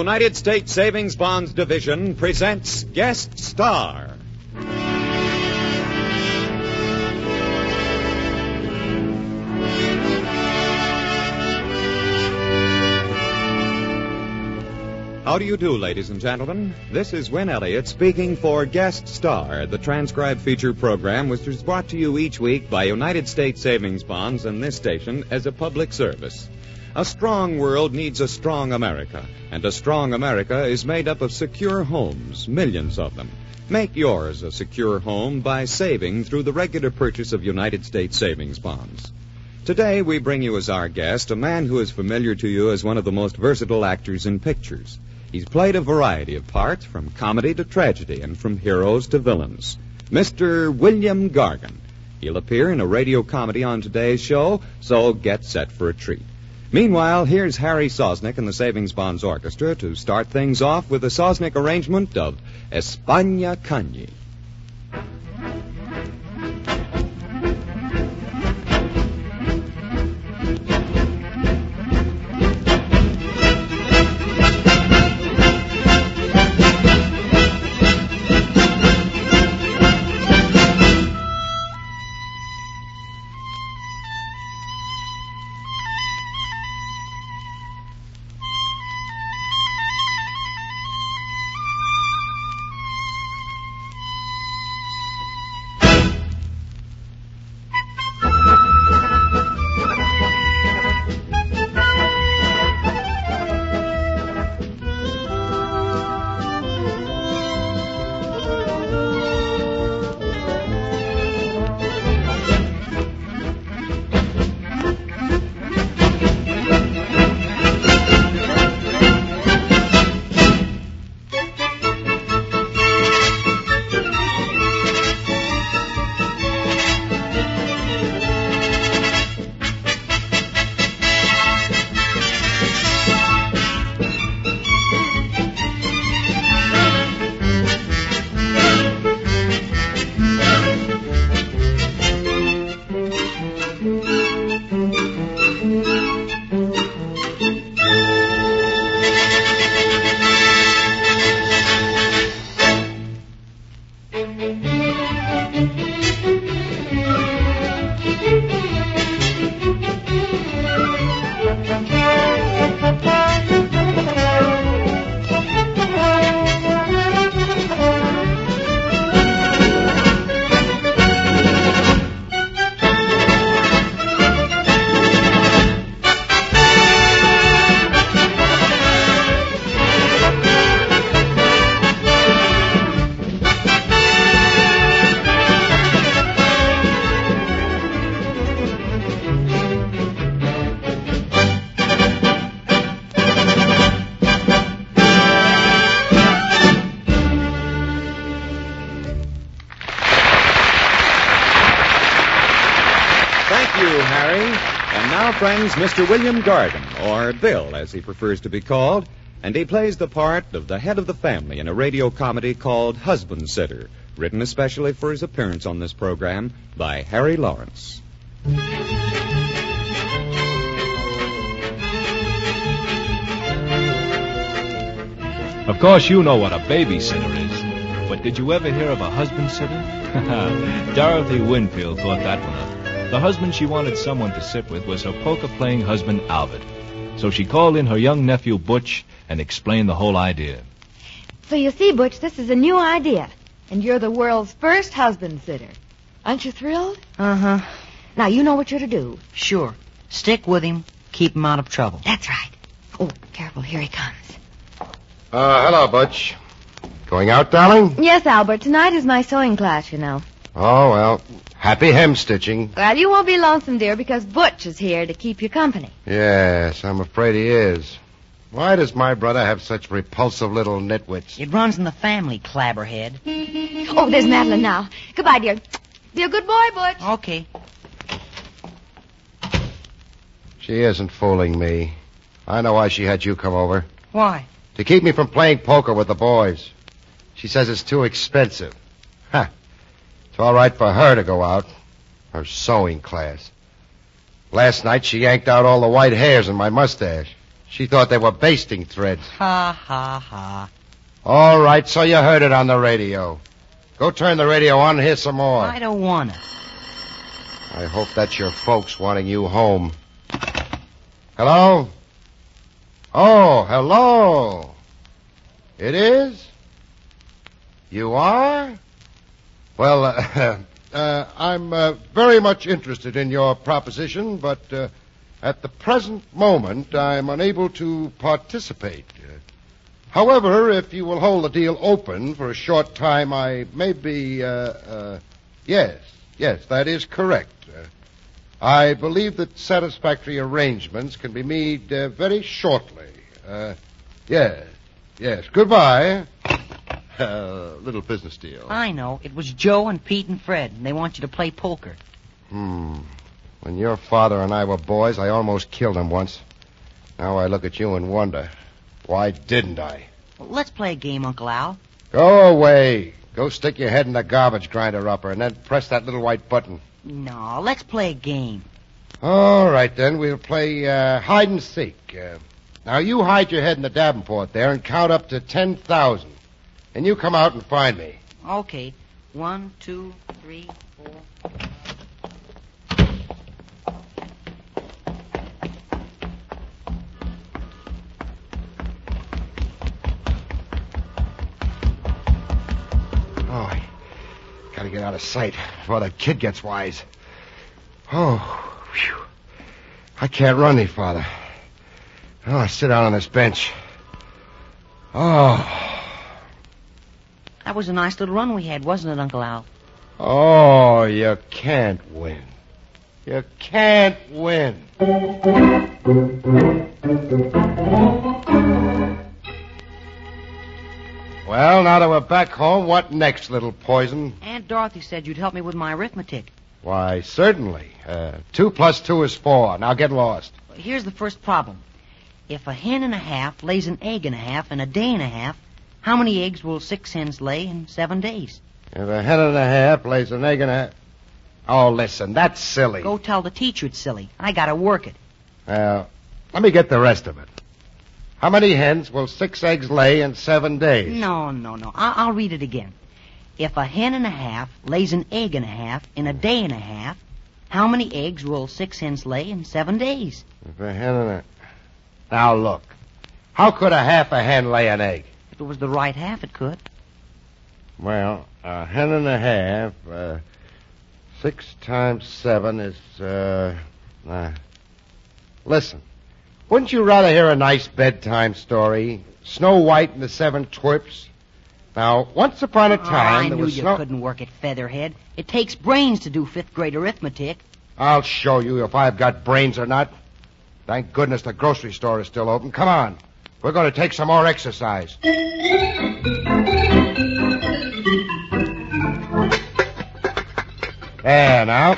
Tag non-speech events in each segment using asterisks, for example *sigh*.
United States Savings Bonds Division presents Guest Star. How do you do, ladies and gentlemen? This is Win Elliott speaking for Guest Star, the transcribed feature program which is brought to you each week by United States Savings Bonds and this station as a public service. A strong world needs a strong America, and a strong America is made up of secure homes, millions of them. Make yours a secure home by saving through the regular purchase of United States savings bonds. Today we bring you as our guest a man who is familiar to you as one of the most versatile actors in pictures. He's played a variety of parts, from comedy to tragedy, and from heroes to villains. Mr. William Gargan. He'll appear in a radio comedy on today's show, so get set for a treat. Meanwhile, here's Harry Sosnick and the Savings Bonds Orchestra to start things off with a Sosnick arrangement of España Cañi. Friends, Mr. William Gargan, or Bill, as he prefers to be called, and he plays the part of the head of the family in a radio comedy called Husband Sitter, written especially for his appearance on this program by Harry Lawrence. Of course, you know what a babysitter is. But did you ever hear of a husband sitter? *laughs* Dorothy Winfield thought that one up. The husband she wanted someone to sit with was her poker playing husband, Albert. So she called in her young nephew, Butch, and explained the whole idea. So you see, Butch, this is a new idea. And you're the world's first husband sitter. Aren't you thrilled? Uh huh. Now, you know what you're to do. Sure. Stick with him. Keep him out of trouble. That's right. Oh, careful, here he comes. Uh, hello, Butch. Going out, darling? Yes, Albert, tonight is my sewing class, you know. Oh, well. Happy hem stitching. Well, you won't be lonesome, dear, because Butch is here to keep you company. Yes, I'm afraid he is. Why does my brother have such repulsive little nitwits? It runs in the family, clabberhead. Oh, there's Madeline now. Goodbye, dear. Be a good boy, Butch. Okay. She isn't fooling me. I know why she had you come over. Why? To keep me from playing poker with the boys. She says it's too expensive. All right for her to go out. Her sewing class. Last night she yanked out all the white hairs in my mustache. She thought they were basting threads. Ha, ha, ha. All right, so you heard it on the radio. Go turn the radio on and hear some more. I don't want it. I hope that's your folks wanting you home. Hello? Oh, hello. It is? You are? Well, uh, *laughs* uh, I'm uh, very much interested in your proposition, but uh, at the present moment I'm unable to participate. However, if you will hold the deal open for a short time, I may be. Uh, uh, yes, yes, that is correct. I believe that satisfactory arrangements can be made very shortly. Uh, yes, yes. Goodbye. Uh, *laughs* little business deal. I know. It was Joe and Pete and Fred, and they want you to play poker. Hmm. When your father and I were boys, I almost killed him once. Now I look at you and wonder, why didn't I? Well, let's play a game, Uncle Al. Go away. Go stick your head in the garbage grinder upper and then press that little white button. No, let's play a game. All right, then. We'll play uh, hide and seek. Uh, now, you hide your head in the Davenport there and count up to 10,000. And you come out and find me. Okay. One, two, three, four. Oh, I gotta get out of sight before that kid gets wise. Oh, phew. I can't run any farther. Oh, I sit down on this bench. Oh, That was a nice little run we had, wasn't it, Uncle Al? oh, you can't win. You can't win. Well, now that we're back home, what next, little poison? Aunt Dorothy said you'd help me with my arithmetic. Why, certainly. Uh, two plus two is four. Now get lost. Here's the first problem. If a hen and a half lays an egg and a half in a day and a half, how many eggs will six hens lay in seven days? If a hen and a half lays an egg and a... Oh, listen, that's silly. Go tell the teacher it's silly. I gotta work it. Well, let me get the rest of it. How many hens will six eggs lay in seven days? No, no, no. I- I'll read it again. If a hen and a half lays an egg and a half in a day and a half, how many eggs will six hens lay in seven days? If a hen and a... Now, look. How could a half a hen lay an egg? It was the right half, it could. Well, a hen and a half, uh, six times seven is, uh, uh, listen. Wouldn't you rather hear a nice bedtime story? Snow White and the Seven Twerps? Now, once upon a time, Oh, time, I there knew was you snow... couldn't work at Featherhead. It takes brains to do fifth grade arithmetic. I'll show you if I've got brains or not. Thank goodness the grocery store is still open. Come on. We're going to take some more exercise. There now.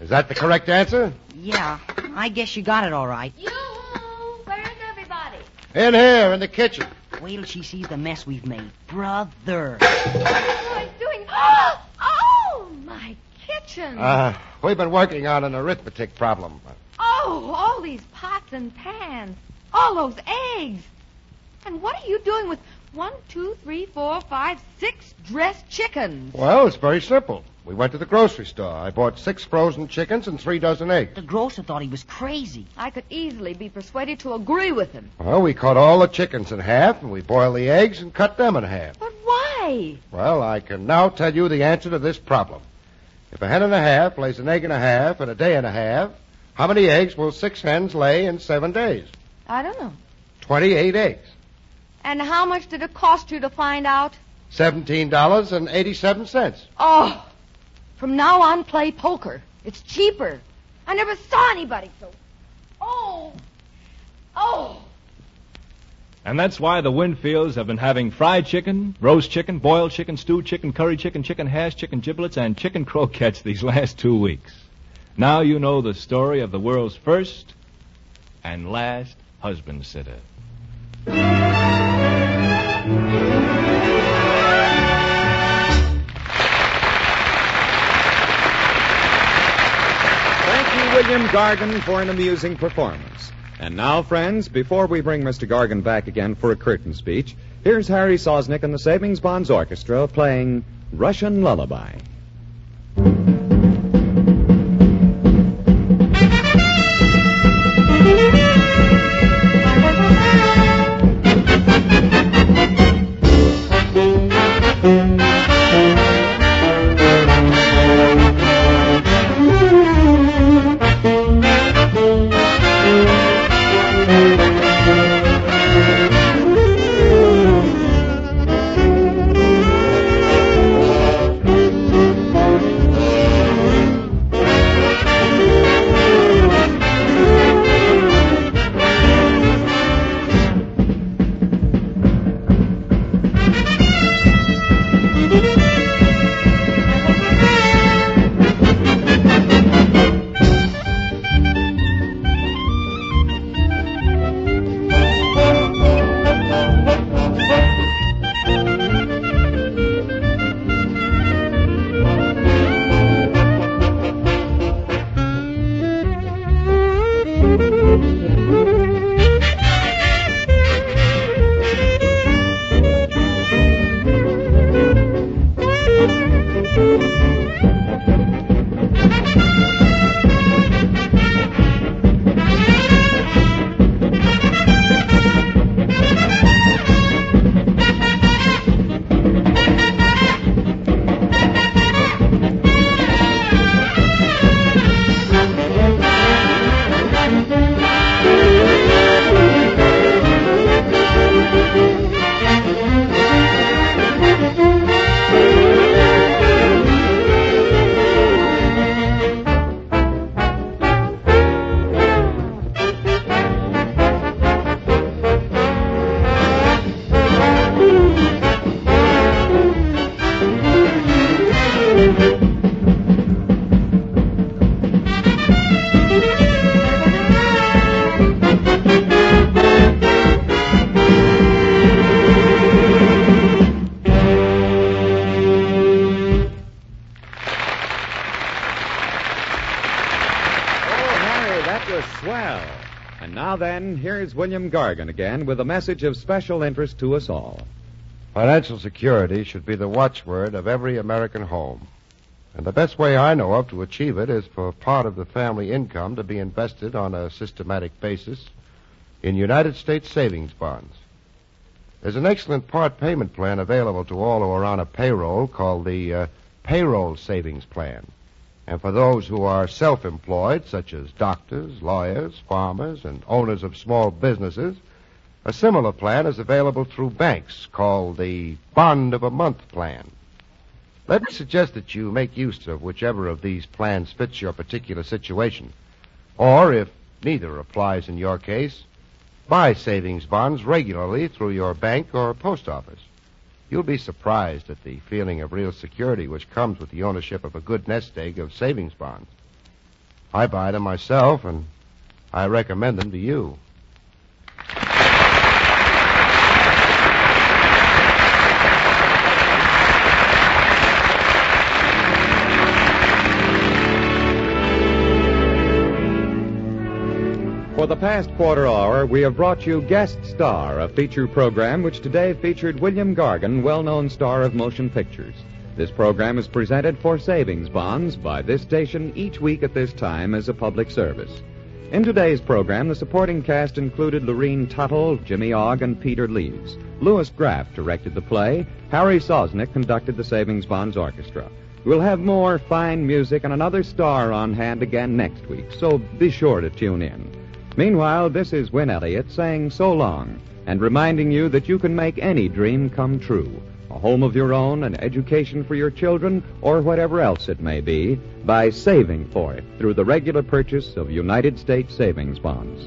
Is that the correct answer? Yeah, I guess you got it all right. Yoo-hoo! Where's everybody? In here, in the kitchen. Wait till she sees the mess we've made. Brother. Oh, it's doing... Oh, my kitchen. Uh, we've been working on an arithmetic problem. Oh, all these pots and pans. All those eggs. And what are you doing with one, two, three, four, five, six dressed chickens? Well, it's very simple. We went to the grocery store. I bought six frozen chickens and three dozen eggs. The grocer thought he was crazy. I could easily be persuaded to agree with him. Well, we cut all the chickens in half, and we boiled the eggs and cut them in half. But why? Well, I can now tell you the answer to this problem. If a hen and a half lays an egg and a half in a day and a half, how many eggs will six hens lay in seven days? I don't know. Twenty-eight eggs. And how much did it cost you to find out? Seventeen dollars and eighty-seven cents. Oh, from now on, play poker. It's cheaper. I never saw anybody so. Oh, oh. And that's why the Winfields have been having fried chicken, roast chicken, boiled chicken, stewed chicken, curry chicken, chicken hash, chicken giblets, and chicken croquettes *laughs* these last two weeks. Now you know the story of the world's first and last husband sitter. Uh, Thank you, William Gargan, for an amusing performance. And now, friends, before we bring Mr. Gargan back again for a curtain speech, here's Harry Sosnick and the Savings Bonds Orchestra playing Russian Lullaby. Swell. And now then, here's William Gargan again with a message of special interest to us all. Financial security should be the watchword of every American home. And the best way I know of to achieve it is for part of the family income to be invested on a systematic basis in United States savings bonds. There's an excellent part payment plan available to all who are on a payroll called the uh, Payroll Savings Plan. And for those who are self employed, such as doctors, lawyers, farmers, and owners of small businesses, a similar plan is available through banks called the Bond of a Month Plan. Let me suggest that you make use of whichever of these plans fits your particular situation. Or, if neither applies in your case, buy savings bonds regularly through your bank or post office. You'll be surprised at the feeling of real security which comes with the ownership of a good nest egg of savings bonds. I buy them myself, and I recommend them to you. For the past quarter hour, we have brought you Guest Star, a feature program which today featured William Gargan, well known star of motion pictures. This program is presented for savings bonds by this station each week at this time as a public service. In today's program, the supporting cast included Lorene Tuttle, Jimmy Ogg, and Peter Leeds. Louis Graff directed the play. Harry Sosnick conducted the Savings Bonds Orchestra. We'll have more fine music and another star on hand again next week, so be sure to tune in. Meanwhile, this is Win Elliott saying so long and reminding you that you can make any dream come true. A home of your own, an education for your children, or whatever else it may be, by saving for it through the regular purchase of United States savings bonds.